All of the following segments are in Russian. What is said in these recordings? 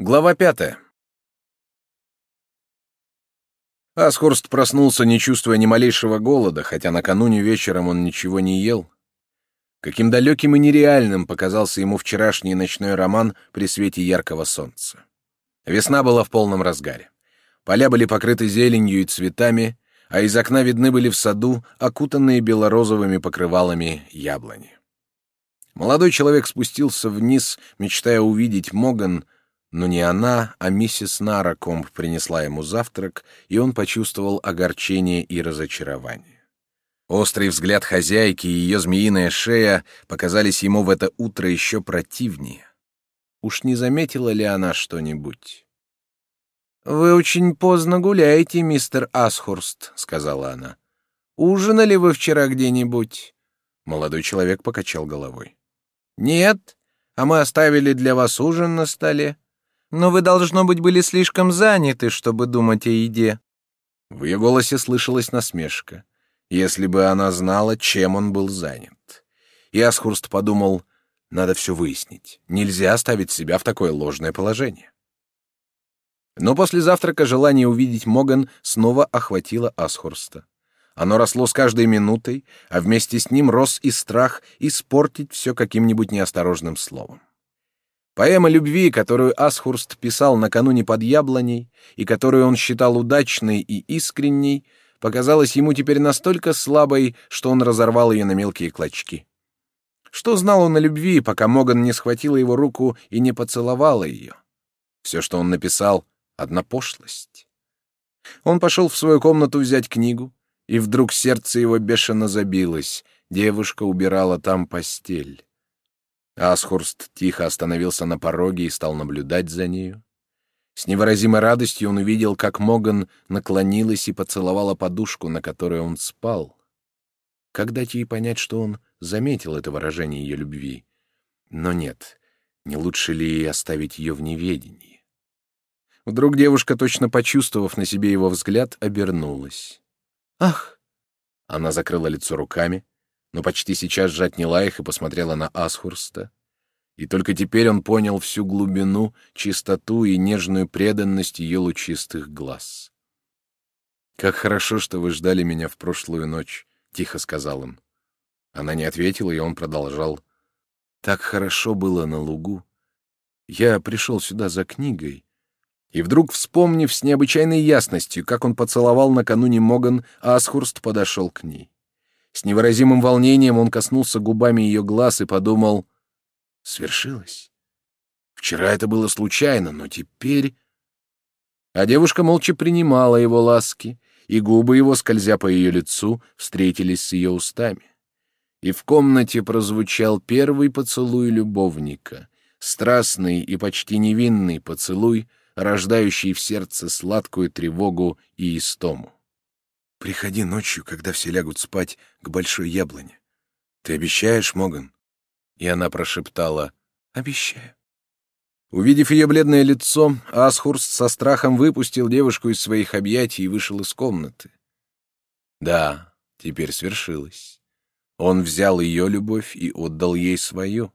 Глава пятая. Асхурст проснулся, не чувствуя ни малейшего голода, хотя накануне вечером он ничего не ел. Каким далеким и нереальным показался ему вчерашний ночной роман при свете яркого солнца. Весна была в полном разгаре. Поля были покрыты зеленью и цветами, а из окна видны были в саду окутанные белорозовыми покрывалами яблони. Молодой человек спустился вниз, мечтая увидеть Моган, но не она, а миссис Наракомб принесла ему завтрак, и он почувствовал огорчение и разочарование. Острый взгляд хозяйки и ее змеиная шея показались ему в это утро еще противнее. Уж не заметила ли она что-нибудь? «Вы очень поздно гуляете, мистер Асхурст», — сказала она. «Ужинали вы вчера где-нибудь?» Молодой человек покачал головой. «Нет, а мы оставили для вас ужин на столе. Но вы, должно быть, были слишком заняты, чтобы думать о еде». В ее голосе слышалась насмешка. Если бы она знала, чем он был занят. И Асхурст подумал, надо все выяснить. Нельзя оставить себя в такое ложное положение. Но после завтрака желание увидеть Моган снова охватило Асхурста. Оно росло с каждой минутой, а вместе с ним рос и страх испортить все каким-нибудь неосторожным словом. Поэма любви, которую Асхурст писал накануне под яблоней, и которую он считал удачной и искренней, показалась ему теперь настолько слабой, что он разорвал ее на мелкие клочки. Что знал он о любви, пока Моган не схватила его руку и не поцеловала ее? Все, что он написал, — одна пошлость. Он пошел в свою комнату взять книгу, и вдруг сердце его бешено забилось. Девушка убирала там постель. Асхурст тихо остановился на пороге и стал наблюдать за нею. С невыразимой радостью он увидел, как Моган наклонилась и поцеловала подушку, на которой он спал. Как дать ей понять, что он заметил это выражение ее любви? Но нет, не лучше ли оставить ее в неведении? Вдруг девушка, точно почувствовав на себе его взгляд, обернулась. «Ах!» Она закрыла лицо руками, но почти сейчас же отняла их и посмотрела на Асхурста. И только теперь он понял всю глубину, чистоту и нежную преданность ее лучистых глаз. «Как хорошо, что вы ждали меня в прошлую ночь», — тихо сказал он. Она не ответила, и он продолжал. «Так хорошо было на лугу. Я пришел сюда за книгой». И вдруг, вспомнив с необычайной ясностью, как он поцеловал накануне Моган, Асхурст подошел к ней. С невыразимым волнением он коснулся губами ее глаз и подумал, «Свершилось. Вчера это было случайно, но теперь...» А девушка молча принимала его ласки, и губы его, скользя по ее лицу, встретились с ее устами. И в комнате прозвучал первый поцелуй любовника, страстный и почти невинный поцелуй, рождающий в сердце сладкую тревогу и истому. Приходи ночью, когда все лягут спать, к большой яблоне. Ты обещаешь, Моган?» И она прошептала «Обещаю». Увидев ее бледное лицо, Асхурст со страхом выпустил девушку из своих объятий и вышел из комнаты. Да, теперь свершилось. Он взял ее любовь и отдал ей свою.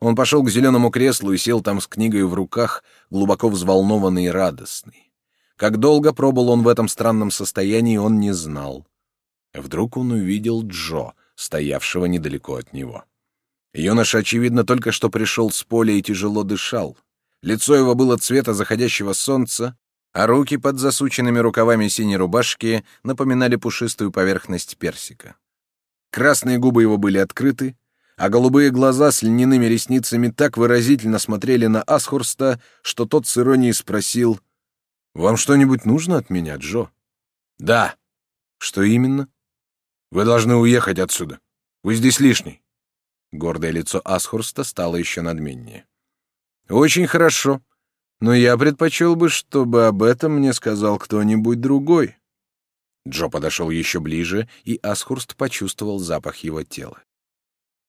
Он пошел к зеленому креслу и сел там с книгой в руках, глубоко взволнованный и радостный. Как долго пробыл он в этом странном состоянии, он не знал. Вдруг он увидел Джо, стоявшего недалеко от него. Юноша, очевидно, только что пришел с поля и тяжело дышал. Лицо его было цвета заходящего солнца, а руки под засученными рукавами синей рубашки напоминали пушистую поверхность персика. Красные губы его были открыты, а голубые глаза с льняными ресницами так выразительно смотрели на Асхурста, что тот с иронией спросил — вам что-нибудь нужно от меня, Джо? Да. Что именно? Вы должны уехать отсюда. Вы здесь лишний. Гордое лицо Асхурста стало еще надменнее. Очень хорошо. Но я предпочел бы, чтобы об этом мне сказал кто-нибудь другой. Джо подошел еще ближе, и Асхурст почувствовал запах его тела.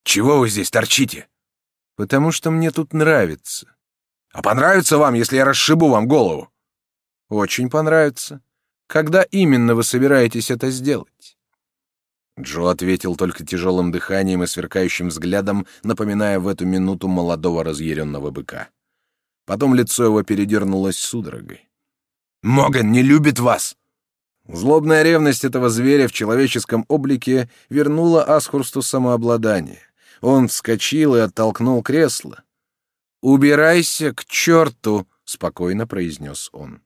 «Чего вы здесь торчите?» «Потому что мне тут нравится». «А понравится вам, если я расшибу вам голову?» Очень понравится. Когда именно вы собираетесь это сделать? Джо ответил только тяжелым дыханием и сверкающим взглядом, напоминая в эту минуту молодого разъяренного быка. Потом лицо его передернулось судорогой. «Моган не любит вас!» Злобная ревность этого зверя в человеческом облике вернула Асхурсту самообладание. Он вскочил и оттолкнул кресло. «Убирайся к черту!» — спокойно произнес он.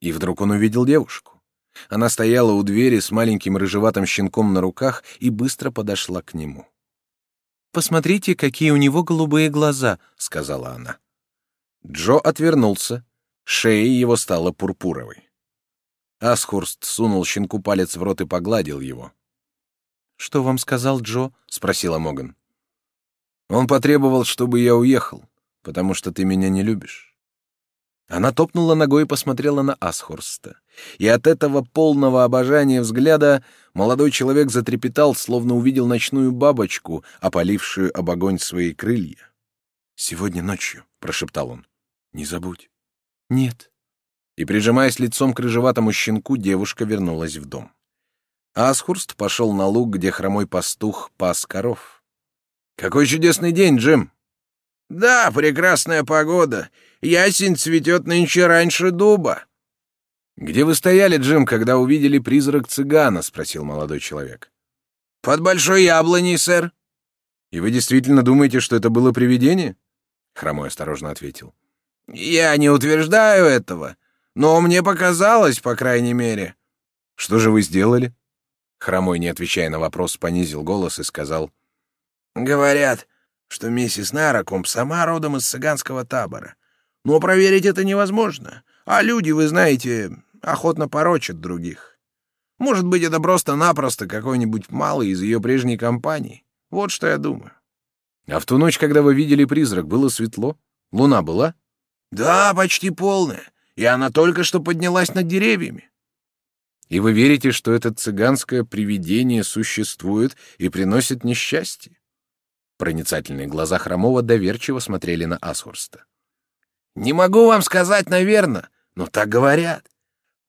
И вдруг он увидел девушку. Она стояла у двери с маленьким рыжеватым щенком на руках и быстро подошла к нему. «Посмотрите, какие у него голубые глаза», — сказала она. Джо отвернулся. Шея его стала пурпуровой. Асхурст сунул щенку палец в рот и погладил его. «Что вам сказал Джо?» — спросила Моган. «Он потребовал, чтобы я уехал, потому что ты меня не любишь». Она топнула ногой и посмотрела на Асхурста. И от этого полного обожания взгляда молодой человек затрепетал, словно увидел ночную бабочку, опалившую об огонь свои крылья. «Сегодня ночью», — прошептал он. «Не забудь». «Нет». И, прижимаясь лицом к рыжеватому щенку, девушка вернулась в дом. Асхурст пошел на луг, где хромой пастух пас коров. «Какой чудесный день, Джим!» «Да, прекрасная погода. Ясень цветет нынче раньше дуба». «Где вы стояли, Джим, когда увидели призрак цыгана?» — спросил молодой человек. «Под большой яблоней, сэр». «И вы действительно думаете, что это было привидение?» Хромой осторожно ответил. «Я не утверждаю этого, но мне показалось, по крайней мере». «Что же вы сделали?» Хромой, не отвечая на вопрос, понизил голос и сказал. «Говорят, что миссис Наракомб сама родом из цыганского табора. Но проверить это невозможно, а люди, вы знаете, охотно порочат других. Может быть, это просто-напросто какой-нибудь малый из ее прежней компании. Вот что я думаю». «А в ту ночь, когда вы видели призрак, было светло? Луна была?» «Да, почти полная и она только что поднялась над деревьями. И вы верите, что это цыганское привидение существует и приносит несчастье? Проницательные глаза Хромова доверчиво смотрели на Асхурста. Не могу вам сказать, наверное, но так говорят.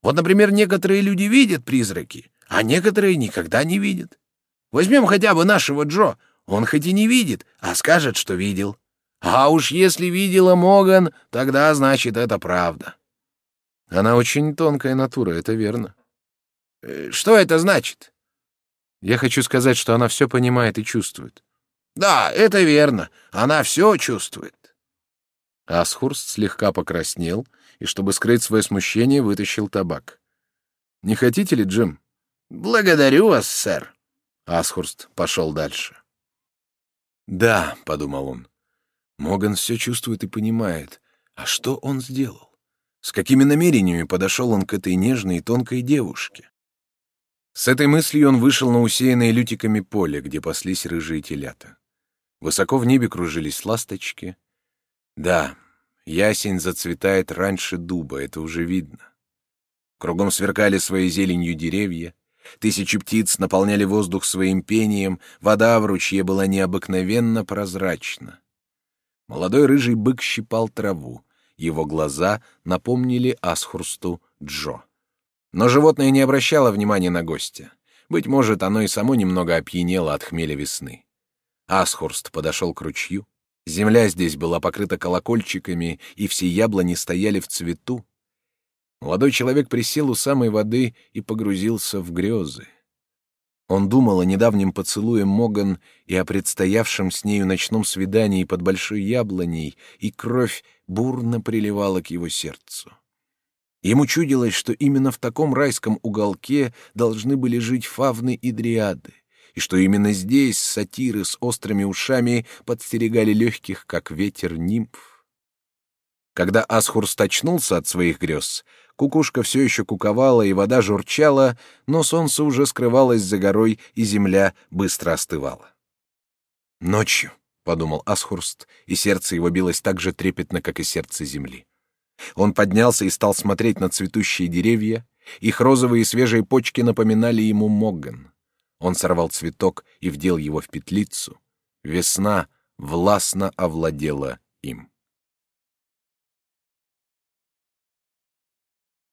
Вот, например, некоторые люди видят призраки, а некоторые никогда не видят. Возьмем хотя бы нашего Джо. Он хоть и не видит, а скажет, что видел. А уж если видела Моган, тогда значит это правда. Она очень тонкая натура, это верно. Э, что это значит? Я хочу сказать, что она все понимает и чувствует. Да, это верно. Она все чувствует. Асхурст слегка покраснел и, чтобы скрыть свое смущение, вытащил табак. «Не хотите ли, Джим?» «Благодарю вас, сэр». Асхурст пошел дальше. «Да», — подумал он, — «Моган все чувствует и понимает. А что он сделал?» С какими намерениями подошел он к этой нежной и тонкой девушке? С этой мыслью он вышел на усеянное лютиками поле, где паслись рыжие телята. Высоко в небе кружились ласточки. Да, ясень зацветает раньше дуба, это уже видно. Кругом сверкали своей зеленью деревья, тысячи птиц наполняли воздух своим пением, вода в ручье была необыкновенно прозрачна. Молодой рыжий бык щипал траву, его глаза напомнили Асхурсту Джо. Но животное не обращало внимания на гостя. Быть может, оно и само немного опьянело от хмеля весны. Асхурст подошел к ручью. Земля здесь была покрыта колокольчиками, и все яблони стояли в цвету. Молодой человек присел у самой воды и погрузился в грезы. Он думал о недавнем поцелуе Моган и о предстоявшем с нею ночном свидании под большой яблоней, и кровь бурно приливала к его сердцу. Ему чудилось, что именно в таком райском уголке должны были жить фавны и дриады, и что именно здесь сатиры с острыми ушами подстерегали легких, как ветер, нимф. Когда Асхурст очнулся от своих грез, Кукушка все еще куковала, и вода журчала, но солнце уже скрывалось за горой, и земля быстро остывала. «Ночью», — подумал Асхурст, и сердце его билось так же трепетно, как и сердце земли. Он поднялся и стал смотреть на цветущие деревья. Их розовые свежие почки напоминали ему Могган. Он сорвал цветок и вдел его в петлицу. Весна властно овладела им.